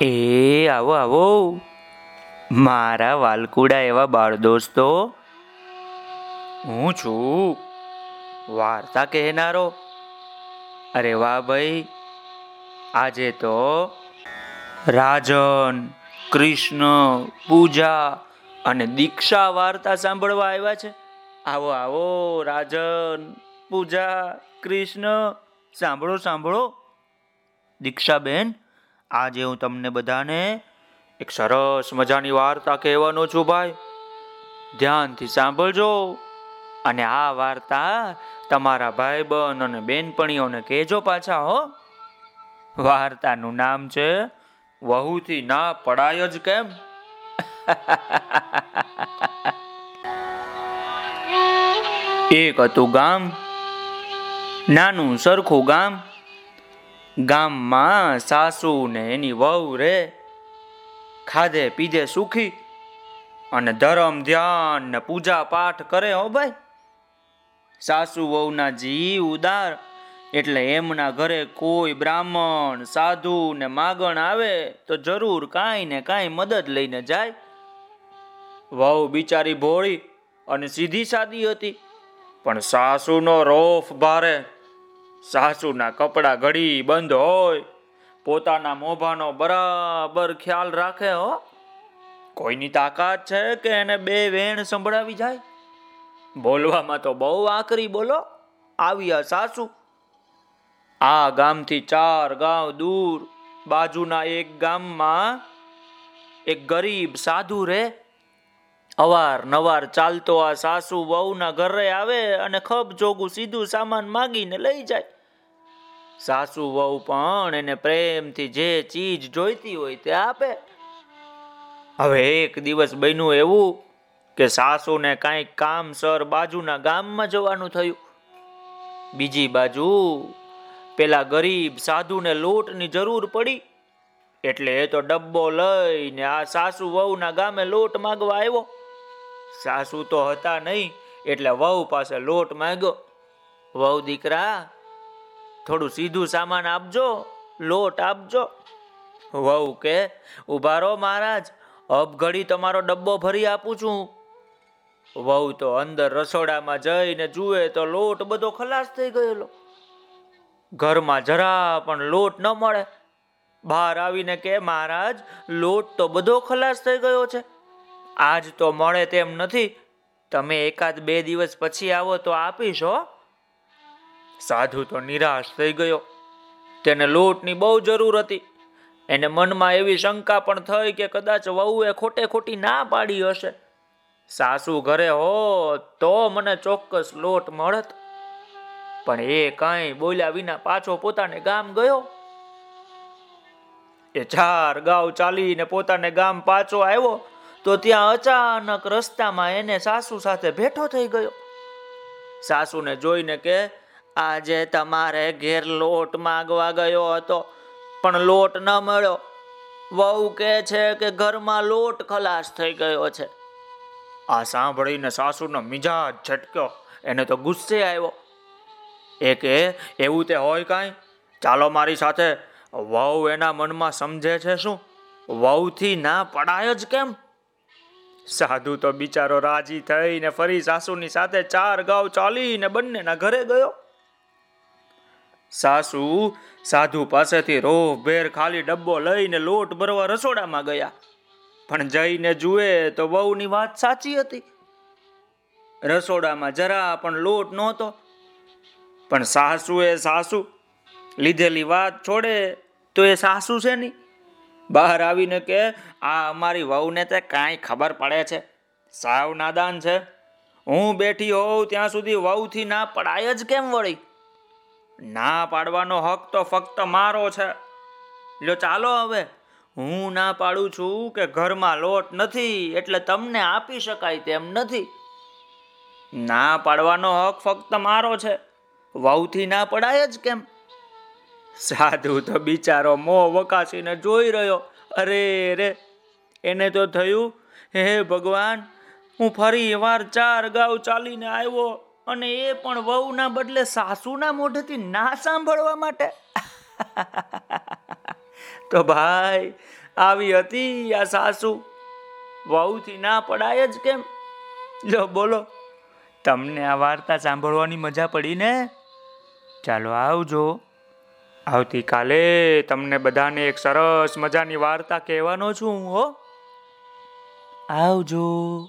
એ આવો આવો. મારા વાલકુડા એવા બાળ દોસ્તો. હું છું. વાર્તા કહેનારો. અરે વાહ ભાઈ. આજે તો રાજન, કૃષ્ણ, પૂજા અને દીક્ષા વાર્તા સાંભળવા આવ્યા છે. આવો આવો, રાજન, પૂજા, કૃષ્ણ. સાંભળો સાંભળો. દીક્ષાબેન આજે હું તમને બધાને એક સરસ મજાની વાર્તા કહેવાનો છું ભાઈ. ધ્યાનથી સાંભળજો. અને આ વાર્તા તમારા ભાઈ બહેન અને બેનપણીઓને કહેજો પાછા, હો. વાર્તાનું નામ છે, વહુથી ના પડાય જ કેમ? એક હતું ગામ, નાનું સરખું ગામ ગામમાં સાસુ ને એની વહુ રે, ખાધે પીધે સુખી અને ધર્મ ધ્યાન ને પૂજા પાઠ કરે હો ભાઈ. સાસુ વહુના જીવ ઉદાર એટલે એમના ઘરે કોઈ બ્રાહ્મણ, સાધુ ને માગણ આવે તો જરૂર કાંઈ ને કાંઈ મદદ લઈને જાય. વહુ બિચારી ભોળી અને સીધી સાદી હતી, પણ સાસુનો રોફ ભારે સાસુના કપડા ઘડી બંધ હોય, પોતાના મોભાનો બરાબર ખ્યાલ રાખે હો. કોઈની તાકાત છે કે એને બે વેણ સંભળાવી જાય? બોલવામાં તો બહુ આકરી બોલો, આવ્યા સાસુ. આ ગામથી ચાર ગાંવ દૂર, બાજુના એક ગામમાં એક ગરીબ સાધુ રે અવાર નવાર ચાલતો આ સાસુ વહુના ઘરે આવે અને ખબ જોગું સીધું સામાન માગીને લઈ જાય. સાસુ વહુ પણ એને પ્રેમથી જે ચીજ જોઈતી હોય તે આપે. હવે એક દિવસ બન્યું એવું કે સાસુને કાંઈક કામ સર બાજુના ગામમાં જવાનું થયું. બીજી બાજુ પેલા ગરીબ સાધુને લોટની જરૂર પડી. એટલે એ તો ડબ્બો લઈને આ સાસુ વહુના ગામે લોટ માગવા આવ્યો. સાસુ તો હતા નહીં, એટલે વહુ પાસે લોટ માંગ્યો. વહુ દીકરા, થોડું સીધું સામાન આપજો, લોટ આપજો. વહુ કે ઉભારો મહારાજ અબઘડી તમારો ડબ્બો ભરી આપું છું. વહુ તો અંદર રસોડામાં જઈને જુએ તો લોટ બધો ખલાસ થઈ ગયેલો. ઘરમાં જરા પણ લોટ ન મળે. બહાર આવીને કે, મહારાજ, લોટ તો બધો ખલાસ થઈ ગયો છે. આજ તો મળે તેમ નથી. તમે એકાદ બે દિવસ પછી આવો તો આપીશ, હો. સાધુ તો નિરાશ થઈ ગયો. તેને લોટની બહુ જરૂર હતી. એને મનમાં એવી શંકા પણ થઈ કે કદાચ વહુએ ખોટે ખોટી ના પાડી હશે. સાસુ ઘરે હો તો મને ચોક્કસ લોટ મળત. પણ એ કઈ બોલ્યા વિના પાછો પોતાને ગામ ગયો. એ ચાર ગાવ ચાલીને પોતાને ગામ પાછો આવ્યો. તો ત્યાં અચાનક રસ્તામાં એને સાસુ સાથે ભેટો થઈ ગયો. સાસુને જોઈને કે, આજે તમારે ઘેર લોટ માગવા ગયો હતો, પણ લોટ ન મળ્યો. વહુ કે છે કે ઘરમાં લોટ ખલાસ થઈ ગયો છે. આ સાંભળીને સાસુનો મિજાજ છટક્યો. એને તો ગુસ્સે આવ્યો. એ કે, એવું તે હોય કાંઈ? ચાલો મારી સાથે. વહુ એના મનમાં સમજે છે શું? વહુથી ના પડાય જ કેમ? સાધુ તો બિચારો રાજી થઈને ફરી સાસુની સાથે ચાર ગાઉ ચાલીને બંનેના ઘરે ગયો. સાસુ સાધુ પાસેથી રોહ ભેર ખાલી ડબ્બો લઈને લોટ ભરવા રસોડામાં ગયા. પણ જઈને જુએ તો વહુની વાત સાચી હતી. રસોડામાં જરા પણ લોટ નહોતો. પણ સાસુએ સાસુ લીધેલી વાત છોડે તો એ સાસુ છે નહીં. બહાર આવીને કે આ અમારી વહુને તે કાંઈ ખબર પડે છે. સાવ નાદાન છે. હું બેઠી હોઉં ત્યાં સુધી વહુથી ના પડાય જ કેમ વળી? ના પાડવાનો હક તો ફક્ત મારો છે. લ્યો ચાલો હવે. હું ના પાડું છું કે ઘરમાં લોટ નથી એટલે તમને આપી શકાય તેમ નથી. ના પાડવાનો હક ફક્ત મારો છે. વહુથી ના પડાય જ કેમ? સાધુ તો બિચારો મોં વકાસીને જોઈ રહ્યો. અરે રે, એને તો થયું, હે ભગવાન, હું ફરી વાર ચાર ગાઉ ચાલીને આવ્યો અને એ પણ વહુના બદલે સાસુના મોઢેથી ના સાંભળવા માટે. તો ભાઈ, આવી હતી આ સાસુ? વહુથી ના પડાય જ કેમ? જો બોલો. તમને આ વાર્તા સાંભળવાની મજા પડી ને? ચાલો આવજો. આવતીકાલે તમને બધાને એક સરસ મજાની વાર્તા કહેવાનો છું હું હો. આવજો.